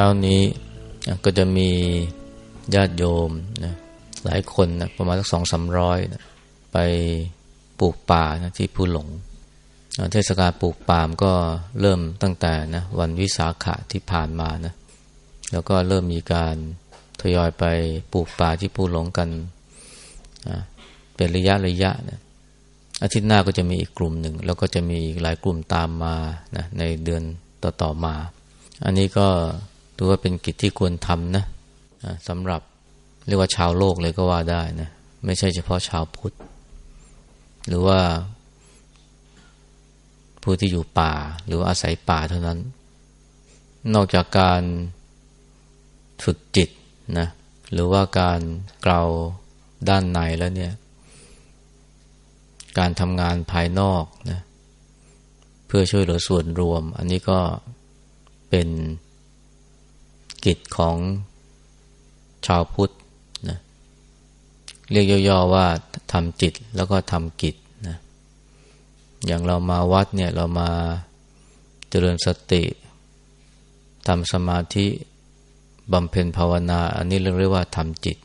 ช้านี้ก็จะมีญาติโยมนะหลายคนนะประมาณสักสองสามร้อยนะไปปลูกป่านะที่ผู้หลงเทศกาลปลูกป่ามก็เริ่มตั้งแต่นะวันวิสาขะที่ผ่านมานะแล้วก็เริ่มมีการทยอยไปปลูกป่าที่ผู้หลงกันนะเป็นระยะระยะนะอาทิตย์หน้าก็จะมีอีกกลุ่มหนึ่ง แล้วก็จะมีหลายกลุ่มตามมานะในเดือนต่อๆมา อันนี้ก็ ถือว่าเป็นกิจที่ควรทำนะสำหรับเรียกว่าชาวโลกเลยก็ว่าได้นะไม่ใช่เฉพาะชาวพุทธ หรือว่า ผู้ที่อยู่ป่า หรืออาศัยป่าเท่านั้น นอกจากการฝึกจิตนะหรือว่าการเกลาด้านในแล้วเนี่ย การทำงานภายนอกนะเพื่อช่วยเหลือส่วนรวม อันนี้ก็เป็น กิจของชาวพุทธนะเรียกย่อๆว่าทำจิตแล้วก็ทำกิจนะอย่างเรามาวัดเนี่ยเรามาเจริญสติทำสมาธิบำเพ็ญภาวนา อันนี้เรียกว่าทำจิต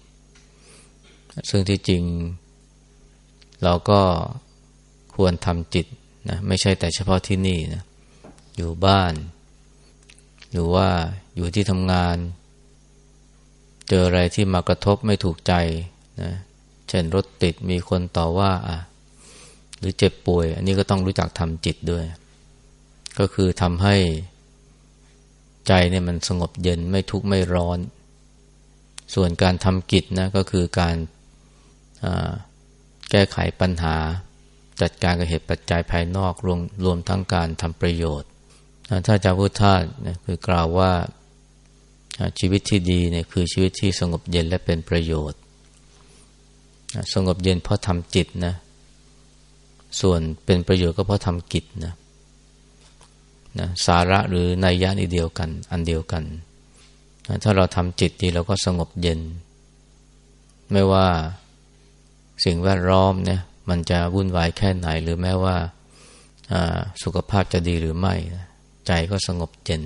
ซึ่งที่จริง เราก็ควรทำจิตนะไม่ใช่แต่เฉพาะที่นี่นะอยู่บ้าน หรือว่า อยู่ที่ทำงาน เจออะไรที่มากระทบไม่ถูกใจนะเช่นรถติดมีคนต่อว่าอะหรือเจ็บป่วย อันนี้ก็ต้องรู้จักทำจิตด้วย ก็คือทำให้ใจเนี่ยมันสงบเย็นไม่ทุกข์ไม่ร้อน ส่วนการทำกิจนะก็คือการแก้ไขปัญหา จัดการกับเหตุปัจจัยภายนอกรวมรวมทั้งการทำประโยชน์ถ้าจาพุทธาเนี่ยคือ กล่าวว่า ชีวิตที่ดีเนี่ยคือชีวิตที่สงบเย็นและเป็นประโยชน์ สงบเย็นเพราะทำจิตนะ ส่วนเป็นประโยชน์ก็เพราะทำกิจนะนะสาระหรือนัยยะนี่เดียวกัน อันเดียวกันนะถ้าเราทำจิตดีเราก็สงบเย็น ไม่ว่าสิ่งแวดล้อมเนี่ยมันจะวุ่นวายแค่ไหน หรือแม้ว่าสุขภาพจะดีหรือไม่ ใจก็สงบเย็น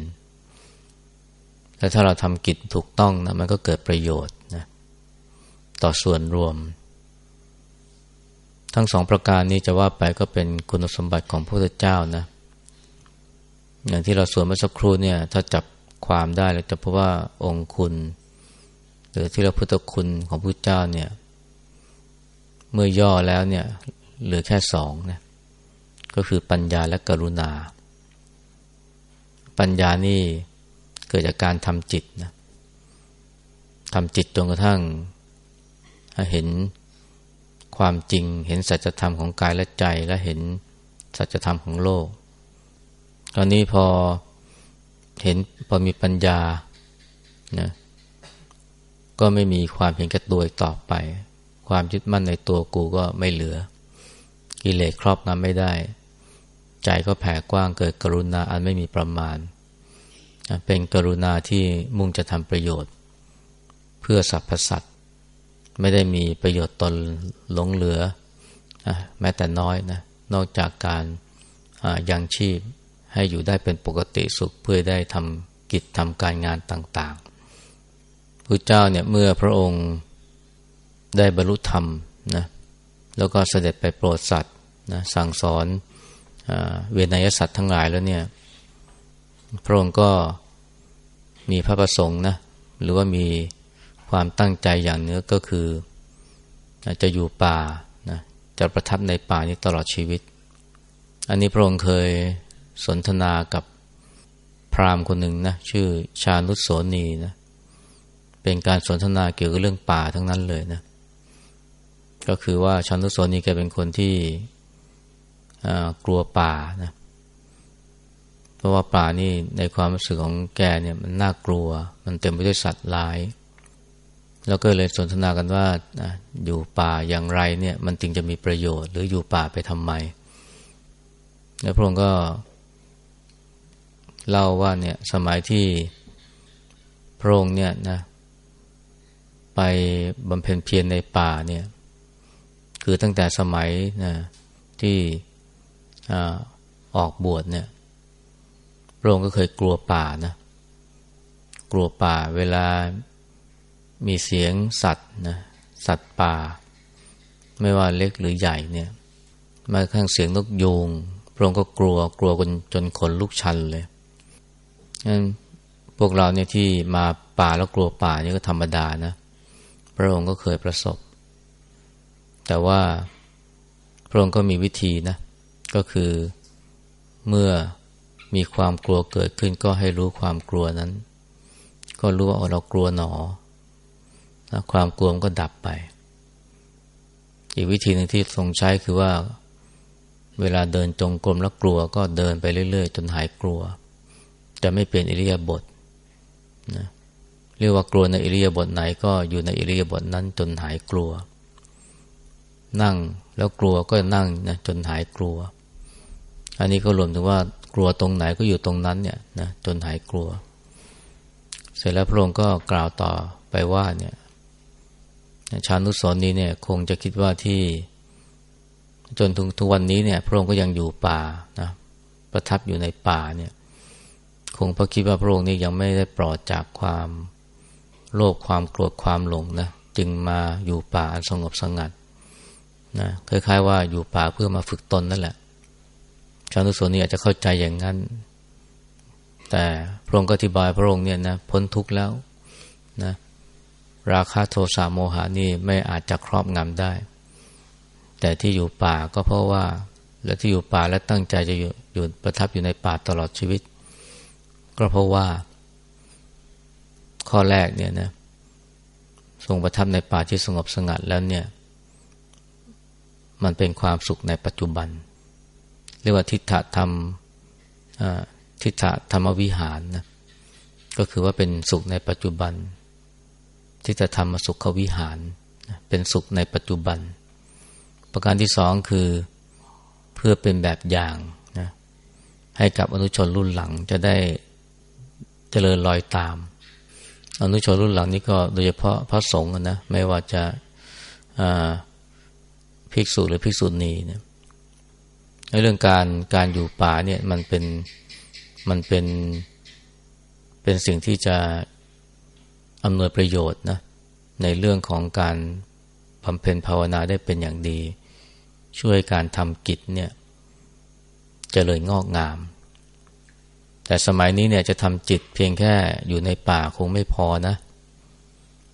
และถ้าเราทำกิจถูกต้องนะมันก็เกิดประโยชน์นะต่อส่วนรวม ทั้งสองประการนี้จะว่าไปก็เป็นคุณสมบัติของพระพุทธเจ้านะ อย่างที่เราสวนเมื่อสักครู่เนี่ย ถ้าจับความได้เราจะพบว่าองค์คุณ หรือที่เราพุทธคุณของพระเจ้าเนี่ย เมื่อย่อแล้วเนี่ย เหลือแค่สองนะก็คือปัญญาและกรุณา ปัญญานี่ เกิดจากการทำจิตนะทำจิตจนกระทั่งเห็นความจริง เห็นสัจธรรมของกายและใจและเห็นสัจธรรมของโลก ตอนนี้พอเห็นพอมีปัญญานะก็ไม่มีความเห็นแก่ตัวต่อไป ความยึดมั่นในตัวกูก็ไม่เหลือ กิเลสครอบงำไม่ได้ ใจก็แผ่กว้างเกิดกรุณาอันไม่มีประมาณ เป็นกรุณาที่มุ่งจะทำประโยชน์ เพื่อสรรพสัตว์ไม่ได้มีประโยชน์ตนหลงเหลือ แม้แต่น้อยนะนอกจากการยังชีพให้อยู่ได้เป็นปกติสุขเพื่อได้ทำกิจทำการงานต่างๆพระเจ้าเนี่ยเมื่อพระองค์ได้บรรลุธรรมนะแล้วก็เสด็จไปโปรดสัตว์นะสั่งสอนเวนยสัตว์ทั้งหลายแล้วเนี่ย พระองค์ก็มีพระประสงค์นะหรือว่ามีความตั้งใจอย่างเนื้อก็คือจะอยู่ป่านะจะประทับในป่านี้ตลอดชีวิต อันนี้พระองค์เคยสนทนากับพราหมณ์คนหนึ่งนะชื่อชานุสโสนีนะเป็นการสนทนาเกี่ยวกับเรื่องป่าทั้งนั้นเลยนะ ก็คือว่าชานุสโสนีแกเป็นคนที่กลัวป่านะ เพราะว่าป่านี่ในความรู้สึกของแกเนี่ยมันน่ากลัว มันเต็มไปด้วยสัตว์ร้าย แล้วก็เลยสนทนากันว่าอยู่ป่าอย่างไรเนี่ยมันจึงจะมีประโยชน์ หรืออยู่ป่าไปทำไม แล้วพระองค์ก็ เล่าว่าเนี่ยสมัยที่พระองค์เนี่ยนะไปบำเพ็ญเพียรในป่าเนี่ยคือตั้งแต่สมัยนะที่ออกบวชเนี่ย พระองค์ก็เคยกลัวป่านะ กลัวป่าเวลามีเสียงสัตว์นะสัตว์ป่า ไม่ว่าเล็กหรือใหญ่เนี่ยมาข้างเสียงนกยูงพระองค์ก็กลัวกลัวจนจนขนลุกชันเลยงั้นพวกเราเนี่ยที่มาป่าแล้วกลัวป่านี่ก็ธรรมดานะ พระองค์ก็เคยประสบ แต่ว่าพระองค์ก็มีวิธีนะ ก็คือเมื่อ มีความกลัวเกิดขึ้นก็ให้รู้ความกลัวนั้น ก็รู้ว่าเรากลัวหนอนะความกลัวมันก็ดับไป อีกวิธีหนึ่งที่ทรงใช้คือว่า เวลาเดินจงกรมแล้วกลัวก็เดินไปเรื่อย ๆ จนหายกลัว จะไม่เปลี่ยนอิริยาบถนะเรียกว่ากลัวในอิริยาบถไหนก็อยู่ในอิริยาบถนั้นจนหายกลัว นั่งแล้วกลัวก็นั่งนะจนหายกลัว อันนี้ก็รวมถึงว่า ลัวตรงไหนก็อยู่ตรงนั้นเนี่ยนะจนหายกลัว เสร็จแล้วพระองค์ก็กล่าวต่อไปว่าเนี่ยชานุสรนี้เนี่ยคงจะคิดว่าที่ จนถึงทุกวันนี้เนี่ย พระองค์ก็ยังอยู่ป่านะประทับอยู่ในป่าเนี่ย คงพระคิดว่าพระองค์นี้ยังไม่ได้ปลอดจากความโลภความโกรธความหลงนะจึงมาอยู่ป่าอันสงบสงัดนะคล้ายๆว่าอยู่ป่าเพื่อมาฝึกตนนั่นแหละ ชาวนุสนี่อาจจะเข้าใจอย่างนั้น แต่พระองค์ก็อธิบายพระองค์เนี่ยนะพ้นทุกข์แล้วนะราคะโทสะโมหานี่ไม่อาจจะครอบงำได้ แต่ที่อยู่ป่าก็เพราะว่า และที่อยู่ป่าและตั้งใจจะอยู่อยู่ประทับอยู่ในป่าตลอดชีวิต ก็เพราะว่า ข้อแรกเนี่ยนะทรงประทับในป่าที่สงบสงัดแล้วเนี่ย มันเป็นความสุขในปัจจุบัน เรียกว่าทิฏฐธรรมทิฏฐธรรมวิหารนะก็คือว่าเป็นสุขในปัจจุบันที่จะทำมสุขวิหาร เป็นสุขในปัจจุบัน ประการที่สองคือเพื่อเป็นแบบอย่างนะให้กับอนุชนรุ่นหลังจะได้เจริญรอยตาม อนุชนรุ่นหลังนี้ก็โดยเฉพาะพระสงฆ์นะไม่ว่าจะภิกษุหรือภิกษุณีเนี่ย เรื่องการการอยู่ป่าเนี่ยมันเป็นมันเป็นเป็นสิ่งที่จะอำนวยประโยชน์นะในเรื่องของการบำเพ็ญภาวนาได้เป็นอย่างดี ช่วยการทำกิจเนี่ยจเจริญงอกงาม แต่สมัยนี้เนี่ยจะทำจิตเพียงแค่อยู่ในป่าคงไม่พอนะ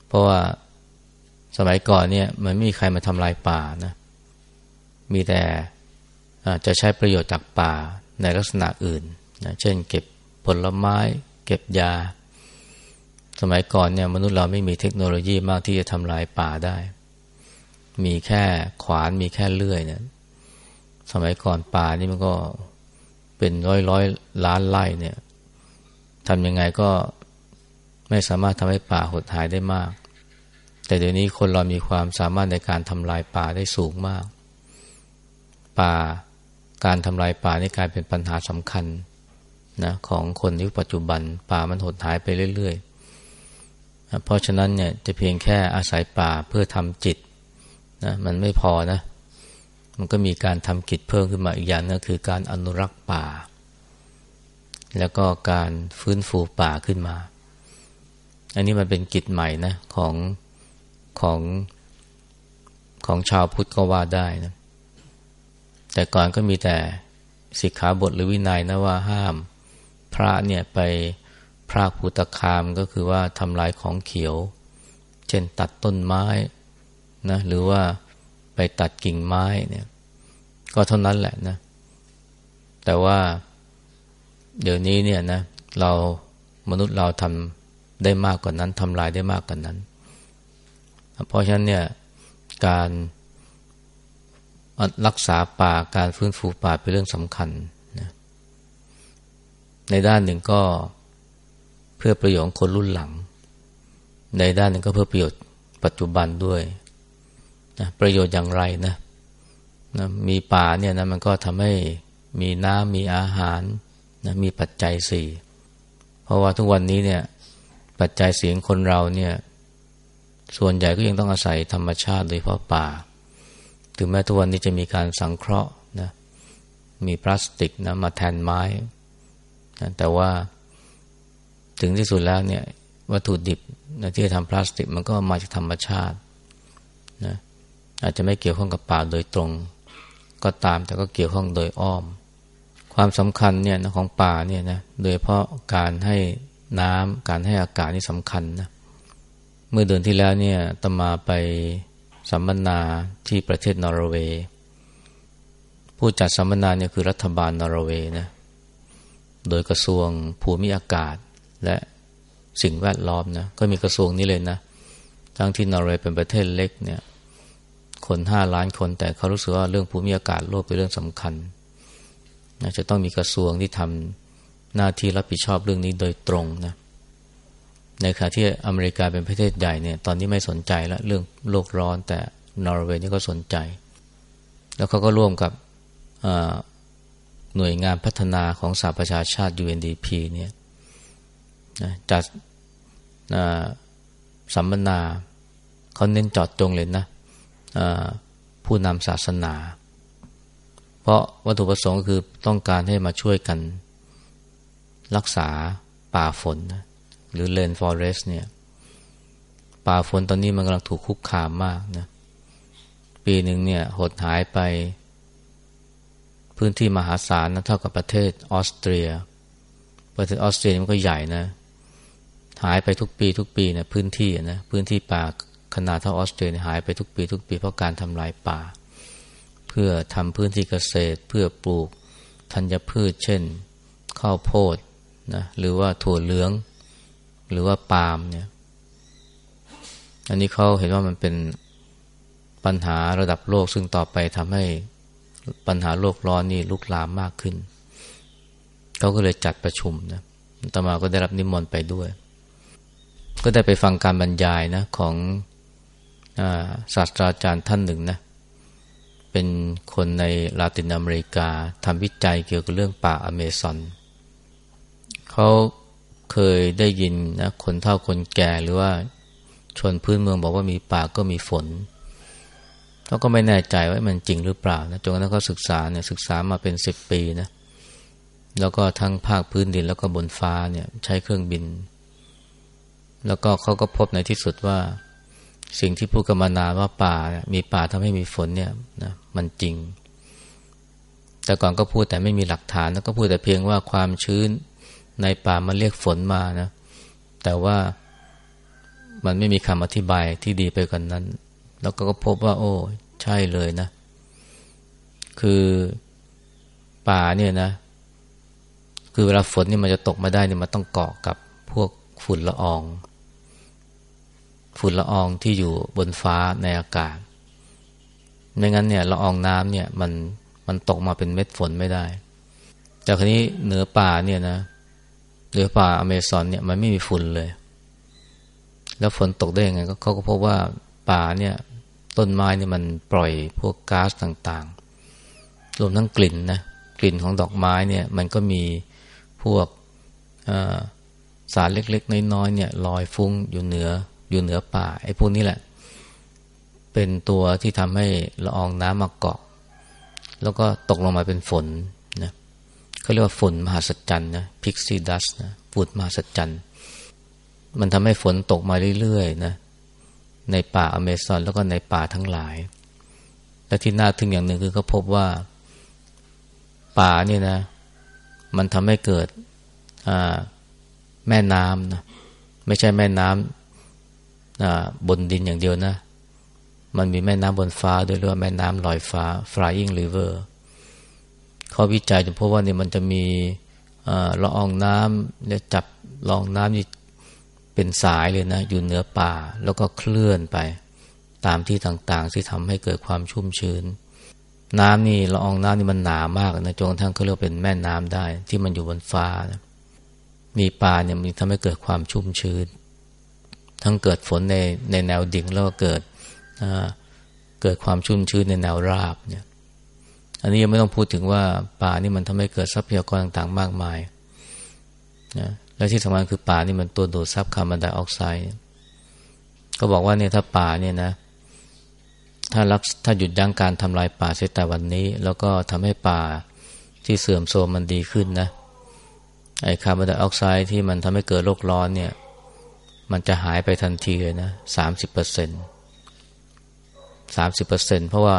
เพราะว่าสมัยก่อนเนี่ยมันไม่มีใครมาทำลายป่านะ มีแต่ จะใช้ประโยชน์จากป่าในลักษณะอื่นนะเช่น เก็บผลไม้ เก็บยา สมัยก่อนเนี่ยมนุษย์เราไม่มีเทคโนโลยีมากที่จะทำลายป่าได้ มีแค่ขวานมีแค่เลื่อยเนี่ยสมัยก่อนป่านี่มันก็เป็นร้อยร้อยล้านไร่เนี่ยทำยังไงก็ไม่สามารถทำให้ป่าหดหายได้มาก แต่เดี๋ยวนี้คนเรามีความสามารถในการทำลายป่าได้สูงมาก ป่า การทำลายป่านี่กลายเป็นปัญหาสำคัญนะของคนยุคปัจจุบัน ป่ามันหดหายไปเรื่อยๆ เพราะฉะนั้นเนี่ยจะเพียงแค่อาศัยป่าเพื่อทำจิตนะมันไม่พอนะ มันก็มีการทำกิจเพิ่มขึ้นมาอีกอย่างนึงคือการอนุรักษ์ป่า แล้วก็การฟื้นฟูป่าขึ้นมา อันนี้มันเป็นกิจใหม่นะของของของชาวพุทธก็ว่าได้นะ แต่ก่อนก็มีแต่สิกขาบทหรือวินัยนะว่าห้าม พระเนี่ยไปพรากภูตคามก็คือว่าทำลายของเขียว เช่นตัดต้นไม้นะหรือว่าไปตัดกิ่งไม้เนี่ยก็เท่านั้นแหละนะ แต่ว่าเดี๋ยวนี้เนี่ยนะเรามนุษย์เราทำได้มากกว่านั้นทำลายได้มากกว่านั้น เพราะฉะนั้นเนี่ยการ รักษาป่าการฟื้นฟูป่าเป็นเรื่องสำคัญนะในด้านหนึ่งก็เพื่อประโยชน์คนรุ่นหลัง ในด้านหนึ่งก็เพื่อประโยชน์ปัจจุบันด้วยนะประโยชน์อย่างไรนะนะมีป่าเนี่ยนะมันก็ทำให้มีน้ำมีอาหารนะมีปัจจัยสี่เพราะว่าทุกวันนี้เนี่ย ปัจจัยเสียงคนเราเนี่ย ส่วนใหญ่ก็ยังต้องอาศัยธรรมชาติโดยเฉพาะป่า ถึงแม้ทุกวันนี้จะมีการสังเคราะห์นะมีพลาสติกนะมาแทนไม้นะแต่ว่าถึงที่สุดแล้วเนี่ยวัตถุดิบนะที่จะทำพลาสติกมันก็มาจากธรรมชาตินะอาจจะไม่เกี่ยวข้องกับป่าโดยตรง ก็ตามแต่ก็เกี่ยวข้องโดยอ้อม ความสำคัญเนี่ยนะของป่าเนี่ยนะโดยเพราะการให้น้ำการให้อากาศนี่สำคัญนะเมื่อเดือนที่แล้วเนี่ยตมาไป สัมมนาที่ประเทศนอร์เวย์ ผู้จัดสัมมนาเนี่ยคือรัฐบาลนอร์เวย์นะโดยกระทรวงภูมิอากาศและสิ่งแวดล้อมนะก็มีกระทรวงนี้เลยนะทั้งที่นอร์เวย์เป็นประเทศเล็กเนี่ย คนห้าล้านคนแต่เขารู้สึกว่าเรื่องภูมิอากาศโลกเป็นเรื่องสำคัญนะจะต้องมีกระทรวงที่ทำหน้าที่รับผิดชอบเรื่องนี้โดยตรงนะ ในขณะที่อเมริกาเป็นประเทศใหญ่เนี่ยตอนนี้ไม่สนใจแล้วเรื่องโลกร้อนแต่นอร์เวย์นี่ก็สนใจ แล้วเขาก็ร่วมกับหน่วยงานพัฒนาของสหประชาชาติ UNDP เนี่ยจัดสัมมนาเขาเน้นจอดจงเลยนะผู้นำศาสนา เพราะวัตถุประสงค์คือต้องการให้มาช่วยกันรักษาป่าฝนนะ หรือเลนฟอเรสเนี่ย ป่าฝนตอนนี้มันกำลังถูกคุกคามมากนะ ปีหนึ่งเนี่ย หดหายไป พื้นที่มหาศาลนะเท่ากับประเทศออสเตรีย ประเทศออสเตรียมันก็ใหญ่นะ หายไปทุกปี ทุกปีนะพื้นที่นะพื้นที่ป่าขนาดเท่าออสเตรียหายไปทุกปี ทุกปีเพราะการทำลายป่า เพื่อทำพื้นที่เกษตร เพื่อปลูกธัญพืช เช่น ข้าวโพดนะหรือว่าถั่วเหลือง หรือว่าปาล์มเนี่ย อันนี้เขาเห็นว่ามันเป็นปัญหาระดับโลกซึ่งต่อไปทำให้ปัญหาโลกร้อนนี่ลุกลามมากขึ้น เขาก็เลยจัดประชุมนะตมาก็ได้รับนิมนต์ไปด้วย ก็ได้ไปฟังการบรรยายนะของอศาสตราจารย์ท่านหนึ่งนะ เป็นคนในลาตินอเมริกาทำวิจัยเกี่ยวกับเรื่องป่าอเมซอนเขา เคยได้ยินนะคนเฒ่าคนแก่หรือว่าชนพื้นเมืองบอกว่ามีป่าก็มีฝนเขาก็ไม่แน่ใจว่ามันจริงหรือเปล่านะจนกระทั่งเขาศึกษาเนี่ยศึกษามาเป็นสิบปีนะแล้วก็ทั้งภาคพื้นดินแล้วก็บนฟ้าเนี่ยใช้เครื่องบิน แล้วก็เขาก็พบในที่สุดว่า สิ่งที่พูดกันมานานว่าป่ามีป่าทำให้มีฝนเนี่ยนะมันจริง แต่ก่อนก็พูดแต่ไม่มีหลักฐานแล้วก็พูดแต่เพียงว่าความชื้น ในป่ามันเรียกฝนมานะ แต่ว่ามันไม่มีคำอธิบายที่ดีไปกว่านนั้น แล้วก็พบว่า โอ้ ใช่เลยนะ คือป่าเนี่ยนะ คือเวลาฝนนี่มันจะตกมาได้เนี่ยมันต้องเกาะกับพวกฝุ่นละออง ฝุ่นละอองที่อยู่บนฟ้าในอากาศไม่งั้นเนี่ยละอองน้ำเนี่ยมันมันตกมาเป็นเม็ดฝนไม่ได้จากนี้เหนือป่าเนี่ยนะ หนือป่าอเมซอนเนี่ยมันไม่มีฝุ่นเลย แล้วฝนตกได้ยังไงเขาก็พบว่าป่าเนี่ยต้นไม้เนี่ยมันปล่อยพวกก๊าซต่างๆ รวมทั้งกลิ่นนะกลิ่นของดอกไม้เนี่ยมันก็มีพวกสารเล็กๆ น้อยๆเนี่ยลอยฟุ้งอยู่เหนืออยู่เหนือป่าไอ้พวกนี้แหละ เป็นตัวที่ทำให้ละอองน้ำมาเกาะ แล้วก็ตกลงมาเป็นฝน เขาเรียกว่าฝนมหัศจรรย์นะพิกซี่ดัสนะฝุ่นมหัศจรรย์มันทำให้ฝนตกมาเรื่อยๆนะในป่าอเมซอนแล้วก็ในป่าทั้งหลาย และที่น่าทึ่งอย่างหนึ่งคือเขาพบว่า ป่าเนี่ยนะ มันทำให้เกิดแม่น้ำนะไม่ใช่แม่น้ำบนดินอย่างเดียวนะ มันมีแม่น้ำบนฟ้าด้วยเรียกว่าแม่น้ำลอยฟ้า flying river เขาวิจัยจนพบว่าเนี่ยมันจะมีละอองน้ำเนี่ยจับละอองน้ำนี่เป็นสายเลยนะ อยู่เหนือป่าแล้วก็เคลื่อนไป ตามที่ต่างๆ ที่ทำให้เกิดความชุ่มชื้น น้ำนี่ละอองน้ำนี่มันหนามากนะจนกระทั่งเขาเรียกเป็นแม่น้ำได้ ที่มันอยู่บนฟ้านะมีป่าเนี่ยมันทำให้เกิดความชุ่มชื้น ทั้งเกิดฝนในในแนวดิ่งแล้วก็เกิดเกิดความชุ่มชื้นในแนวราบเนี่ย อันนี้ยังไม่ต้องพูดถึงว่าป่านี่มันทำให้เกิดทรัพยากรต่างๆ มากมายนะและที่สำคัญคือป่านี่มันตัวดูดซับคาร์บอนไดออกไซด์ก็บอกว่าเนี่ยถ้าป่าเนี่ยนะ ถ้ารักถ้าหยุดยั้งการทำลายป่าเสียแต่วันนี้ แล้วก็ทำให้ป่าที่เสื่อมโทรมมันดีขึ้นนะไอ้คาร์บอนไดออกไซด์ที่มันทำให้เกิดโลกร้อนเนี่ย มันจะหายไปทันทีเลยนะสามสิบเปอร์เซ็นต์สามสิบเปอร์เซ็นต์เพราะว่า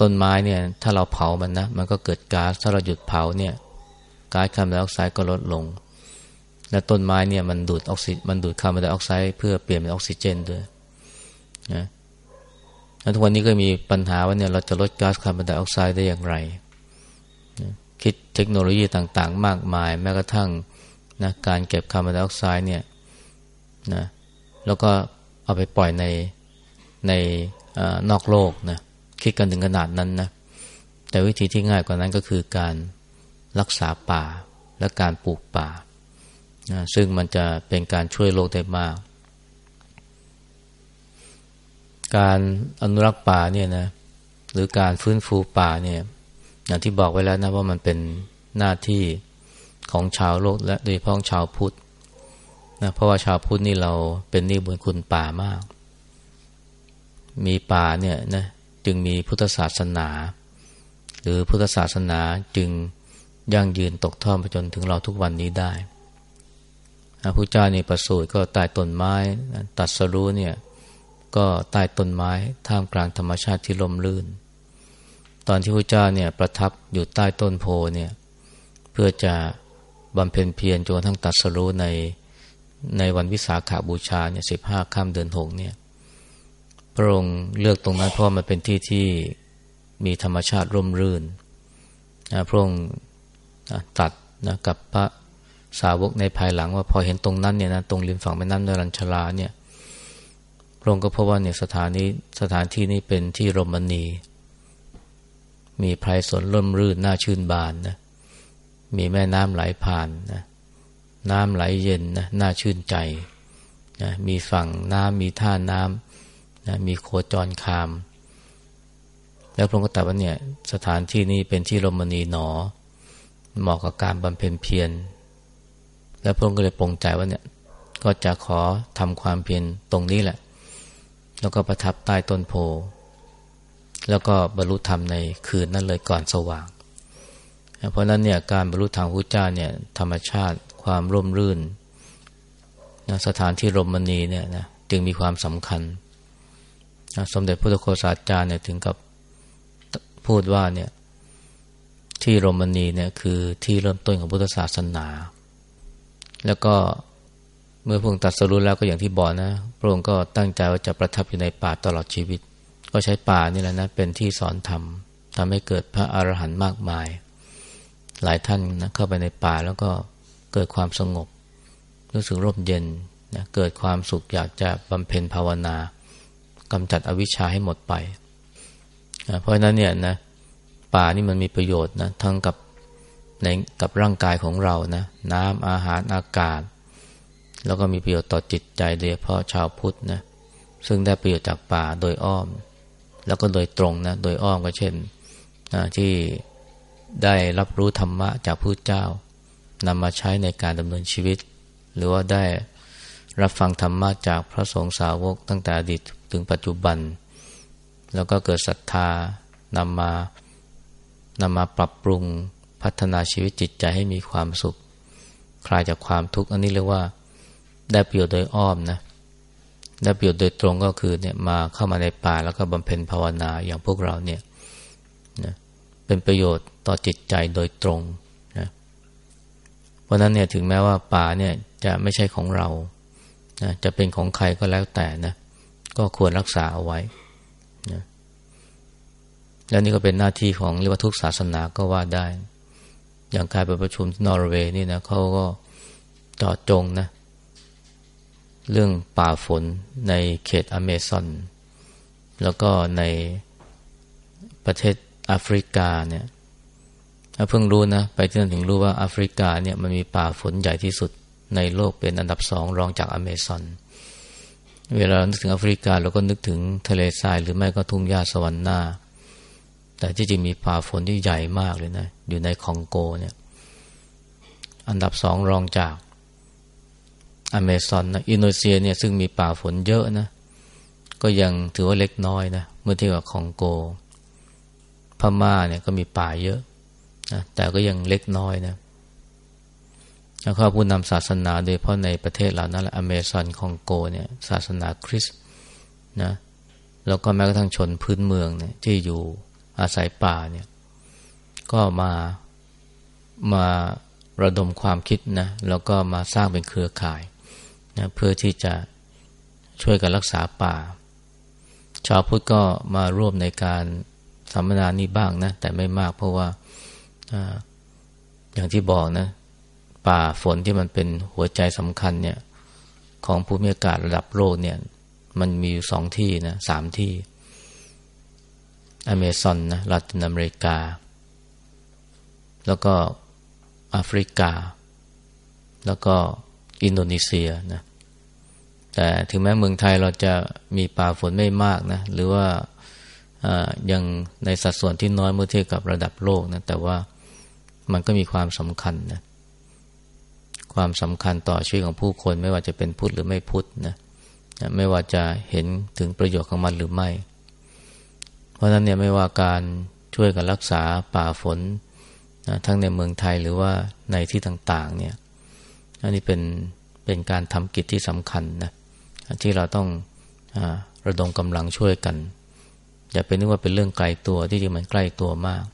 ต้นไม้เนี่ยถ้าเราเผามันนะมันก็เกิดก๊าซถ้าเราหยุดเผาเนี่ยก๊าซคาร์บอนไดออกไซด์ก็ลดลง และต้นไม้เนี่ยมันดูดออกซิมันดูดคาร์บอนไดออกไซด์เพื่อเปลี่ยนเป็นออกซิเจนด้วยนะแล้วทุกวันนี้ก็มีปัญหาว่าเนี่ยเราจะลดก๊าซคาร์บอนไดออกไซด์ได้อย่างไรนะคิดเทคโนโลยีต่างๆ มากมาย แม้กระทั่งนะการเก็บคาร์บอนไดออกไซด์เนี่ยนะแล้วก็เอาไปปล่อยในในอนอกโลกนะ คิดกันถึงขนาดนั้นนะแต่วิธีที่ง่ายกว่านั้นก็คือการรักษาป่าและการปลูกป่านะซึ่งมันจะเป็นการช่วยโลกได้มาก การอนุรักษ์ป่าเนี่ยนะหรือการฟื้นฟูป่าเนี่ยอย่างที่บอกไว้แล้วนะว่ามันเป็นหน้าที่ของชาวโลกและโดยเฉพาะชาวพุทธนะเพราะว่าชาวพุทธนี่เราเป็นนิบุญคุณป่ามาก มีป่าเนี่ยนะ จึงมีพุทธศาสนา หรือพุทธศาสนาจึงยั่งยืนตกทอดมาจนถึงเราทุกวันนี้ได้พระพุทธเจ้านี่ประสูติก็ใต้ต้นไม้ตัดสรู้เนี่ยก็ใต้ต้นไม้ท่ามกลางธรรมชาติที่ลมลื่น ตอนที่พระเจ้าเนี่ยประทับอยู่ใต้ต้นโพเนี่ยเพื่อจะบำเพ็ญเพียรจนทั้งตัดสรู้ในในวันวิสาขาบูชาเนี่ยสิบห้าค่ำเดือนหกเนี่ย พระองค์เลือกตรงนั้นเพราะมันเป็นที่ที่มีธรรมชาติร่มรื่นนะพระองค์ตัดนะกับพระสาวกในภายหลังว่าพอเห็นตรงนั้นเนี่ยนะตรงริมฝั่งแม่น้ำนรัญชลาเนี่ยพระองค์ก็พบว่าเนี่ยสถานนี้สถานที่นี้เป็นที่รมณี มีไพรสนร่มรื่นน่าชื่นบานนะมีแม่น้ำไหลผ่านนะน้ำไหลเย็นนะน่าชื่นใจนะมีฝั่งน้ำมีท่าน้ำ นะมีโคจรคาม แล้วพระองค์ก็ตรัสว่าเนี่ยสถานที่นี้เป็นที่รมณีหนอ เหมาะกับการบำเพ็ญเพียรแล้วพระองค์ก็เลยปรงใจว่าเนี่ยก็จะขอทำความเพียรตรงนี้แหละ แล้วก็ประทับใต้ต้นโพแล้วก็บรรลุธรรมในคืนนั้นเลยก่อนสว่าง เพราะนั้นเนี่ยการบรรลุธรรมพระเจ้าเนี่ยธรรมชาติความร่มรื่นนะสถานที่รมณีเนี่ยนะจึงมีความสำคัญนะ สมเด็จพระโคสาจารย์เนี่ยถึงกับพูดว่าเนี่ยที่โรมณีเนี่ยคือที่เริ่มต้นของพุทธศาสนา แล้วก็เมื่อพระองค์ตัดสรุปแล้วก็อย่างที่บอกนะ พระองค์ก็ตั้งใจว่าจะประทับอยู่ในป่าตลอดชีวิต ก็ใช้ป่านี่แหละนะเป็นที่สอนธรรมทำให้เกิดพระอรหันต์มากมาย หลายท่านนะเข้าไปในป่าแล้วก็เกิดความสงบ รู้สึกร่มเย็นนะเกิดความสุขอยากจะบำเพ็ญภาวนา กำจัดอวิชชาให้หมดไปนะเพราะฉะนั้นเนี่ยนะป่านี่มันมีประโยชน์นะทั้งกับในกับร่างกายของเรานะน้ำอาหารอากาศ แล้วก็มีประโยชน์ต่อจิตใจโดยเฉพาะชาวพุทธนะซึ่งได้ประโยชน์จากป่าโดยอ้อม แล้วก็โดยตรงนะโดยอ้อมก็เช่นนะที่ได้รับรู้ธรรมะจากพระเจ้านำมาใช้ในการดำเนินชีวิต หรือว่าได้รับฟังธรรมะจากพระสงฆ์สาวกตั้งแต่อดีต ถึงปัจจุบัน แล้วก็เกิดศรัทธานำมานำมาปรับปรุงพัฒนาชีวิตจิตใจให้มีความสุข คลายจากความทุกข์อันนี้เรียกว่าได้ประโยชน์โดยอ้อมนะได้ประโยชน์โดยตรงก็คือเนี่ยมาเข้ามาในป่าแล้วก็บำเพ็ญภาวนาอย่างพวกเราเนี่ยนะเป็นประโยชน์ต่อจิตใจโดยตรงนะเพราะนั้นเนี่ยถึงแม้ว่าป่าเนี่ยจะไม่ใช่ของเรานะจะเป็นของใครก็แล้วแต่นะ ก็ควรรักษาเอาไว้นะแล้วนี่ก็เป็นหน้าที่ของเรียกว่าทุกศาสนาก็ว่าได้ อย่างการไปประชุมนอร์เวย์นี่นะเขาก็จอดจงนะ เรื่องป่าฝนในเขตอเมซอน แล้วก็ในประเทศแอฟริกาเนี่ยเพิ่งรู้นะ ไปที่นั่นถึงรู้ว่าแอฟริกาเนี่ยมันมีป่าฝนใหญ่ที่สุดในโลกเป็นอันดับสองรองจากอเมซอนเเวลานึกถึงแอฟริกาเราก็นึกถึงทะเลทรายหรือไม่ก็ทุ่งหญ้าสวรรค์หน้า แต่ที่จริงมีป่าฝนที่ใหญ่มากเลยนะ อยู่ในคองโกเนี่ย อันดับสองรองจากอเมซอนนะอินโดนีเซียเนี่ยซึ่งมีป่าฝนเยอะนะ ก็ยังถือว่าเล็กน้อยนะ เมื่อเทียบกับคองโก พม่าเนี่ยก็มีป่าเยอะนะแต่ก็ยังเล็กน้อยนะ แล้วก็ผู้นำศาสนาโดยเพราะในประเทศเหล่านั้นแหละอเมซอนคองโกเนี่ยศาสนาคริสต์นะแล้วก็แม้กระทั่งชนพื้นเมืองเนี่ยที่อยู่อาศัยป่าเนี่ยก็มามาระดมความคิดนะแล้วก็มาสร้างเป็นเครือข่ายนะเพื่อที่จะช่วยกันรักษาป่า ชาวพุทธก็มาร่วมในการสัมมนานี้บ้างนะแต่ไม่มากเพราะว่าอย่างที่บอกนะ ป่าฝนที่มันเป็นหัวใจสำคัญเนี่ยของภูมิอากาศระดับโลกเนี่ย มันมีอยู่สองที่นะสามที่ อเมซอนนะลาตินอเมริกา แล้วก็แอฟริกา แล้วก็อินโดนีเซียนะแต่ถึงแม้เมืองไทยเราจะมีป่าฝนไม่มากนะ หรือว่ายังในสัดส่วนที่น้อยเมื่อเทียบกับระดับโลกนะแต่ว่ามันก็มีความสำคัญนะ ความสำคัญต่อชีวิตของผู้คน ไม่ว่าจะเป็นพุทธหรือไม่พุทธนะไม่ว่าจะเห็นถึงประโยชน์ของมันหรือไม่ เพราะฉะนั้นเนี่ยไม่ว่าการช่วยกันรักษาป่าฝนนะทั้งในเมืองไทยหรือว่าในที่ต่างๆเนี่ยอันนี้เป็นเป็นการทำกิจที่สำคัญนะที่เราต้องอระดมกำลังช่วยกัน อย่าเป็นนึกว่าเป็นเรื่องไกลตัวที่จริงมันใกล้ตัวมาก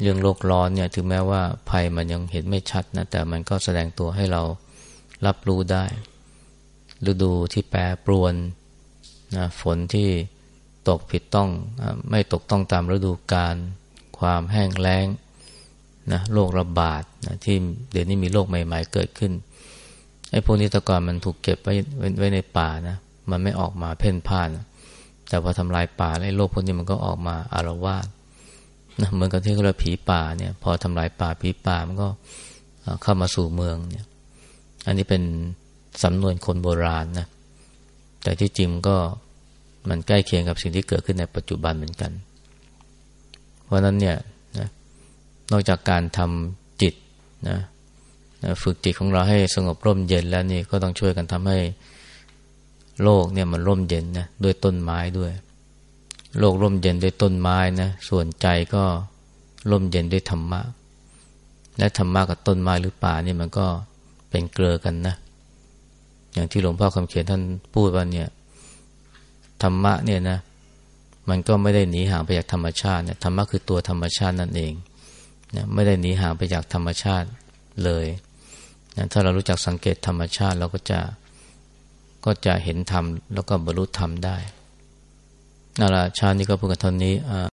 เรื่องโลกร้อนเนี่ยถึงแม้ว่าภัยมันยังเห็นไม่ชัดนะแต่มันก็แสดงตัวให้เรารับรู้ได้ฤดูที่แปรปรวนนะฝนที่ตกผิดต้องไม่ตกต้องตามฤดูกาลความแห้งแล้งนะโรคระบาดนะที่เดี๋ยวนี้มีโรคใหม่ ๆ เกิดขึ้นไอ้พวกนี้ตะกอนมันถูกเก็บไว้ไว้ในป่านะมันไม่ออกมาเพ่นพ่านนะแต่พอทำลายป่าไอ้โรคพวกนี้มันก็ออกมาอารวาส นะเหมือนกับที่เราผีป่าเนี่ย พอทำลายป่าผีป่ามันก็เข้ามาสู่เมืองเนี่ย อันนี้เป็นสำนวนคนโบราณนะแต่ที่จริงก็มันใกล้เคียงกับสิ่งที่เกิดขึ้นในปัจจุบันเหมือนกัน เพราะนั้นเนี่ยนะนอกจากการทำจิตนะฝึกจิตของเราให้สงบร่มเย็นแล้วนี่ก็ต้องช่วยกันทำให้โลกเนี่ยมันร่มเย็นนะด้วยต้นไม้ด้วย โลกร่มเย็นด้วยต้นไม้นะส่วนใจก็ร่มเย็นด้วยธรรมะ และธรรมะกับต้นไม้หรือป่านี่มันก็เป็นเกลือกันนะ อย่างที่หลวงพ่อคำเขียนท่านพูดว่าเนี่ยธรรมะเนี่ยนะ มันก็ไม่ได้หนีห่างไปจากธรรมชาติเนี่ยธรรมะคือตัวธรรมชาตินั่นเองนะไม่ได้หนีห่างไปจากธรรมชาติเลยนะถ้าเรารู้จักสังเกตธรรมชาติเราก็จะก็จะเห็นธรรมแล้วก็บรรลุธรรมได้ นั่นแหละชาตินี้ก็พูดกันเท่านี้